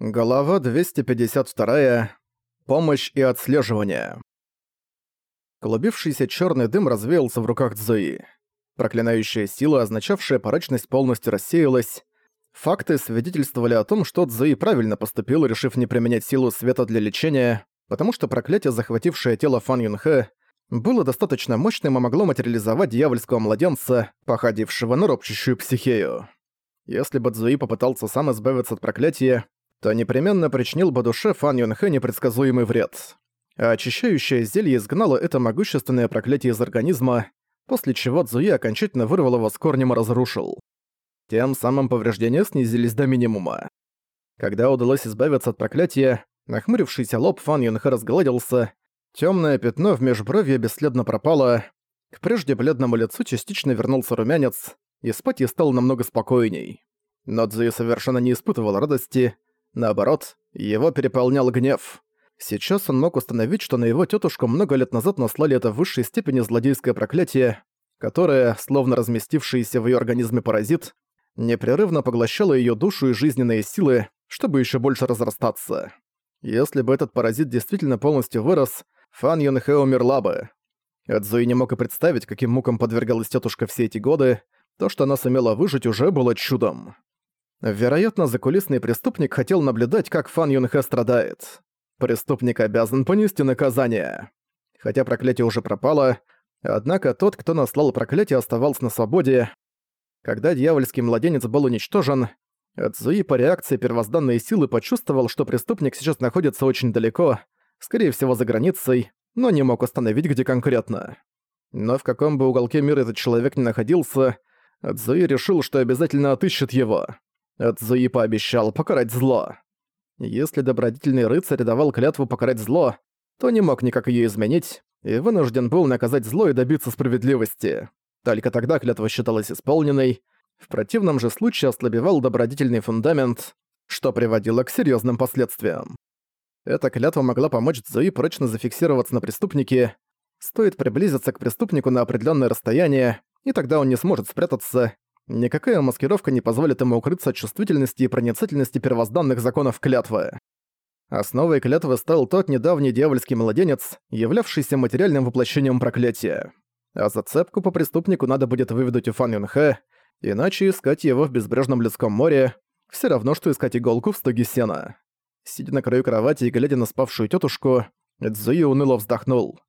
Глава 252. Помощь и отслеживание. Клубившийся черный дым развеялся в руках Цзуи. Проклинающая сила, означавшая порочность, полностью рассеялась. Факты свидетельствовали о том, что Цзуи правильно поступил, решив не применять силу света для лечения, потому что проклятие, захватившее тело Фан Юнхэ, было достаточно мощным и могло материализовать дьявольского младенца, походившего на ропчущую психею. Если бы Цзуи попытался сам избавиться от проклятия, то непременно причинил бы душе Фан Юнхэ непредсказуемый вред. А очищающее зелье изгнало это могущественное проклятие из организма, после чего Цзуи окончательно вырвал его с корнем и разрушил. Тем самым повреждения снизились до минимума. Когда удалось избавиться от проклятия, нахмурившийся лоб Фан Юнхэ разгладился, темное пятно в межбровье бесследно пропало, к прежде бледному лицу частично вернулся румянец, и спать ей стало намного спокойней. Но Цзуи совершенно не испытывал радости, Наоборот, его переполнял гнев. Сейчас он мог установить, что на его тетушку много лет назад наслали это в высшей степени злодейское проклятие, которое, словно разместившийся в ее организме паразит, непрерывно поглощало ее душу и жизненные силы, чтобы еще больше разрастаться. Если бы этот паразит действительно полностью вырос, Фан Юнхэ умерла бы. Эдзуи не мог и представить, каким мукам подвергалась тетушка все эти годы, то, что она сумела выжить, уже было чудом. Вероятно, закулисный преступник хотел наблюдать, как Фан Юнхэ страдает. Преступник обязан понести наказание. Хотя проклятие уже пропало, однако тот, кто наслал проклятие, оставался на свободе. Когда дьявольский младенец был уничтожен, Цзуи по реакции первозданной силы почувствовал, что преступник сейчас находится очень далеко, скорее всего за границей, но не мог установить, где конкретно. Но в каком бы уголке мира этот человек ни находился, Цзуи решил, что обязательно отыщет его. Цзуи пообещал покарать зло. Если добродетельный рыцарь давал клятву покарать зло, то не мог никак её изменить, и вынужден был наказать зло и добиться справедливости. Только тогда клятва считалась исполненной, в противном же случае ослабевал добродетельный фундамент, что приводило к серьёзным последствиям. Эта клятва могла помочь Цзуи прочно зафиксироваться на преступнике. Стоит приблизиться к преступнику на определённое расстояние, и тогда он не сможет спрятаться, Никакая маскировка не позволит ему укрыться от чувствительности и проницательности первозданных законов клятвы. Основой клятвы стал тот недавний дьявольский младенец, являвшийся материальным воплощением проклятия. А зацепку по преступнику надо будет выведать у Фан Юнхэ, иначе искать его в безбрежном людском море все равно, что искать иголку в стоге сена. Сидя на краю кровати и глядя на спавшую тетушку, Цзуи уныло вздохнул.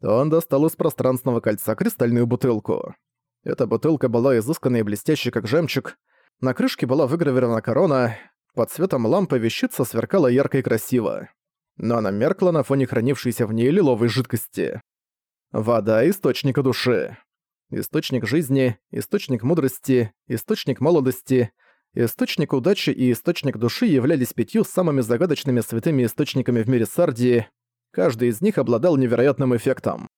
Он достал из пространственного кольца кристальную бутылку. Эта бутылка была изысканной и блестящей, как жемчуг. На крышке была выгравирована корона. Под светом лампы вещица сверкала ярко и красиво. Но она меркла на фоне хранившейся в ней лиловой жидкости. Вода источника души. Источник жизни, источник мудрости, источник молодости, источник удачи и источник души являлись пятью самыми загадочными святыми источниками в мире Сардии. Каждый из них обладал невероятным эффектом.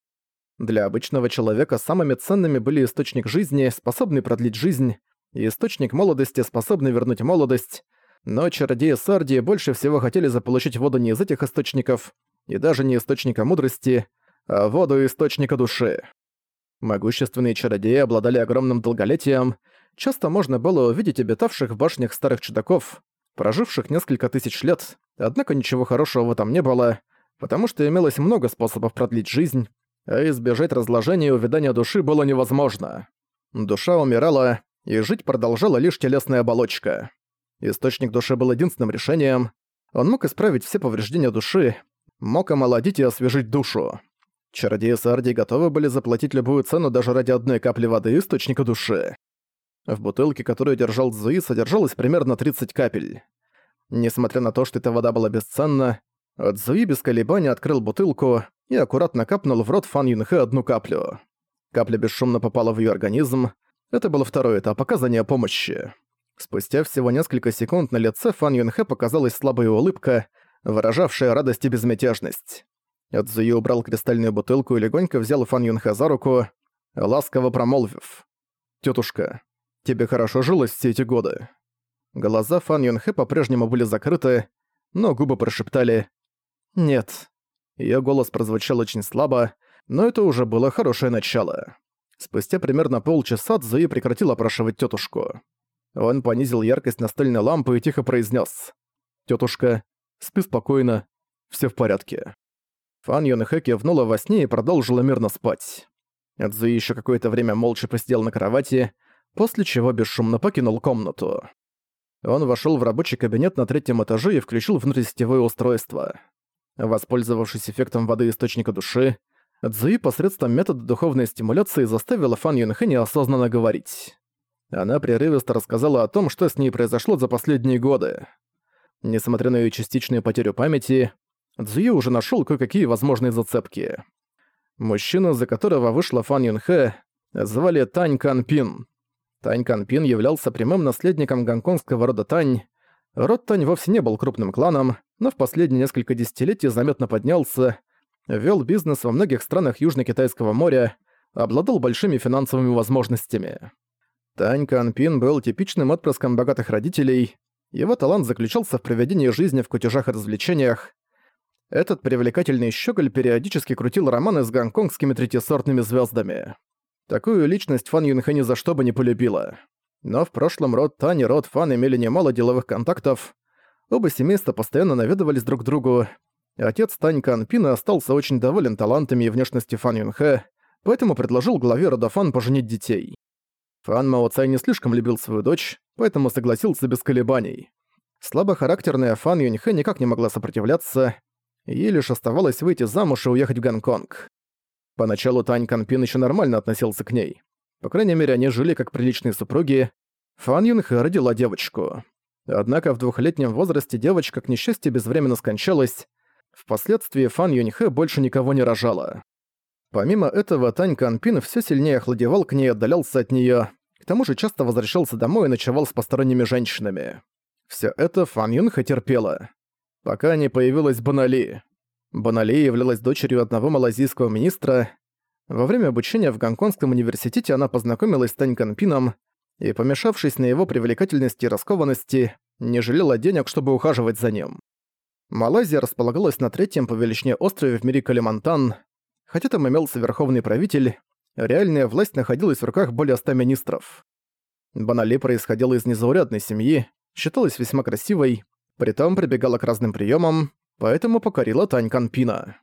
Для обычного человека самыми ценными были источник жизни, способный продлить жизнь, и источник молодости, способный вернуть молодость. Но чародеи Сардии больше всего хотели заполучить воду не из этих источников, и даже не источника мудрости, а воду источника души. Могущественные чародеи обладали огромным долголетием, часто можно было увидеть обитавших в башнях старых чудаков, проживших несколько тысяч лет, однако ничего хорошего в этом не было, потому что имелось много способов продлить жизнь, а избежать разложения и увядания души было невозможно. Душа умирала, и жить продолжала лишь телесная оболочка. Источник души был единственным решением. Он мог исправить все повреждения души, мог омолодить и освежить душу. Чародеи Сардии готовы были заплатить любую цену даже ради одной капли воды источника души. В бутылке, которую держал Зуи, содержалось примерно 30 капель. Несмотря на то, что эта вода была бесценна, Цзуи без колебаний открыл бутылку и аккуратно капнул в рот Фан Юнхэ одну каплю. Капля бесшумно попала в её организм. Это был второй этап оказания помощи. Спустя всего несколько секунд на лице Фан Юнхэ показалась слабая улыбка, выражавшая радость и безмятежность. Цзуи убрал кристальную бутылку и легонько взял Фан Юнхэ за руку, ласково промолвив. «Тётушка, тебе хорошо жилось все эти годы». Глаза Фан Юнхэ по-прежнему были закрыты, но губы прошептали «Нет». Её голос прозвучал очень слабо, но это уже было хорошее начало. Спустя примерно полчаса Цзуи прекратил опрашивать тётушку. Он понизил яркость настольной лампы и тихо произнес: тетушка. Спи спокойно. Все в порядке». Фан Юнхэ кивнула во сне и продолжила мирно спать. Цзуи еще какое-то время молча посидел на кровати, после чего бесшумно покинул комнату. Он вошел в рабочий кабинет на третьем этаже и включил внутрисетевое устройство. Воспользовавшись эффектом воды источника души, Цзуи посредством метода духовной стимуляции заставила Фан Юнхэ неосознанно говорить. Она прерывисто рассказала о том, что с ней произошло за последние годы. Несмотря на ее частичную потерю памяти, Цзуи уже нашел кое-какие возможные зацепки. Мужчина, за которого вышла Фан Юнхэ, звали Тань Канпин. Тань Канпин являлся прямым наследником гонконгского рода Тань. Род Тань вовсе не был крупным кланом, но в последние несколько десятилетий заметно поднялся, вел бизнес во многих странах Южно-Китайского моря, обладал большими финансовыми возможностями. Тань Канпин был типичным отпрыском богатых родителей. Его талант заключался в проведении жизни в кутежах и развлечениях. Этот привлекательный щеголь периодически крутил романы с гонконгскими третьесортными звездами. Такую личность Фан Юнхэ ни за что бы не полюбила. Но в прошлом род Тань и род Фан имели немало деловых контактов. Оба семейства постоянно наведывались друг к другу. Отец Тань Канпина остался очень доволен талантами и внешностью Фан Юнхэ, поэтому предложил главе рода Фан поженить детей. Фан Мао Цай не слишком любил свою дочь, поэтому согласился без колебаний. Слабохарактерная Фан Юньхэ никак не могла сопротивляться, ей лишь оставалось выйти замуж и уехать в Гонконг. Поначалу Тань Канпин еще нормально относился к ней. По крайней мере, они жили как приличные супруги. Фан Юнхэ родила девочку. Однако в двухлетнем возрасте девочка, к несчастью, безвременно скончалась. Впоследствии Фан Юньхэ больше никого не рожала. Помимо этого, Тань Канпин все сильнее охладевал к ней и отдалялся от нее. К тому же часто возвращался домой и ночевал с посторонними женщинами. Все это Фан Юнхэ терпела. Пока не появилась Банали. Банали являлась дочерью одного малазийского министра. Во время обучения в Гонконгском университете она познакомилась с Тань Канпином и, помешавшись на его привлекательности и раскованности, не жалела денег, чтобы ухаживать за ним. Малайзия располагалась на третьем по величине острове в мире Калимантан. Хотя там имелся верховный правитель, реальная власть находилась в руках более ста министров. Банали происходила из незаурядной семьи, считалась весьма красивой, притом прибегала к разным приемам, поэтому покорила Тань Канпина.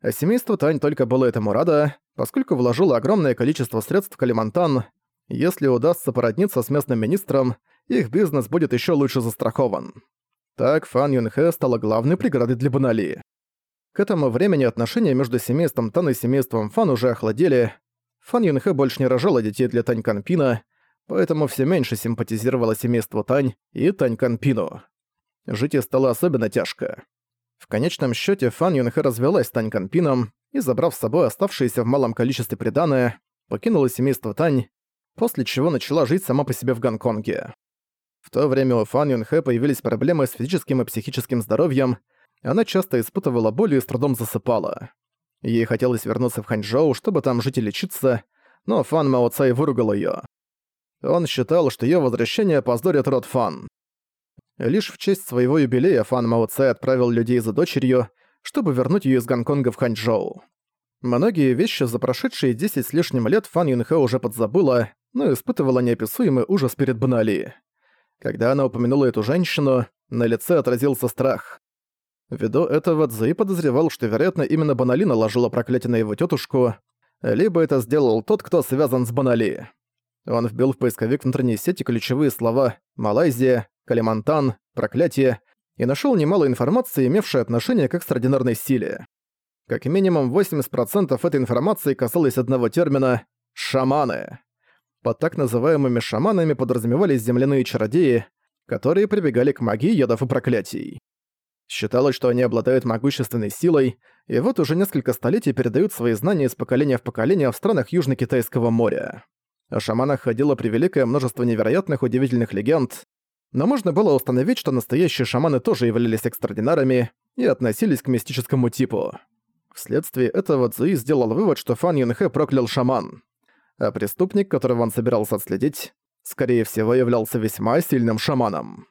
А семейство Тань только было этому рада, поскольку вложило огромное количество средств в Калимантан. Если удастся породниться с местным министром, их бизнес будет еще лучше застрахован. Так Фан Юнхэ стала главной преградой для Банали. К этому времени отношения между семейством Тан и семейством Фан уже охладели. Фан Юнхэ больше не рожала детей для Тань Канпина, поэтому все меньше симпатизировала семейству Тань и Тань Канпину. Жить ей стало особенно тяжко. В конечном счете Фан Юнхэ развелась с Тань Канпином и, забрав с собой оставшиеся в малом количестве приданое, покинула семейство Тань, после чего начала жить сама по себе в Гонконге. В то время у Фан Юнхэ появились проблемы с физическим и психическим здоровьем, она часто испытывала боль и с трудом засыпала. Ей хотелось вернуться в Ханчжоу, чтобы там жить и лечиться, но Фан Мао Цай выругал её. Он считал, что её возвращение позорит род Фан. Лишь в честь своего юбилея Фан Мао Цай отправил людей за дочерью, чтобы вернуть её из Гонконга в Ханчжоу. Многие вещи за прошедшие 10 с лишним лет Фан Юнхэ уже подзабыла, но испытывала неописуемый ужас перед Банали. Когда она упомянула эту женщину, на лице отразился страх. Ввиду этого Цзэй подозревал, что, вероятно, именно Банали наложила проклятие на его тетушку, либо это сделал тот, кто связан с Банали. Он вбил в поисковик внутренней сети ключевые слова «Малайзия», Калимантан, проклятие, и нашел немало информации, имевшей отношение к экстраординарной силе. Как минимум 80% этой информации касалось одного термина «шаманы». Под так называемыми шаманами подразумевались земляные чародеи, которые прибегали к магии ядов и проклятий. Считалось, что они обладают могущественной силой, и вот уже несколько столетий передают свои знания из поколения в поколение в странах Южно-Китайского моря. О шаманах ходило превеликое множество невероятных удивительных легенд, но можно было установить, что настоящие шаманы тоже являлись экстраординарами и относились к мистическому типу. Вследствие этого Цзуи сделал вывод, что Фан Юнхэ проклял шаман. А преступник, которого он собирался отследить, скорее всего являлся весьма сильным шаманом.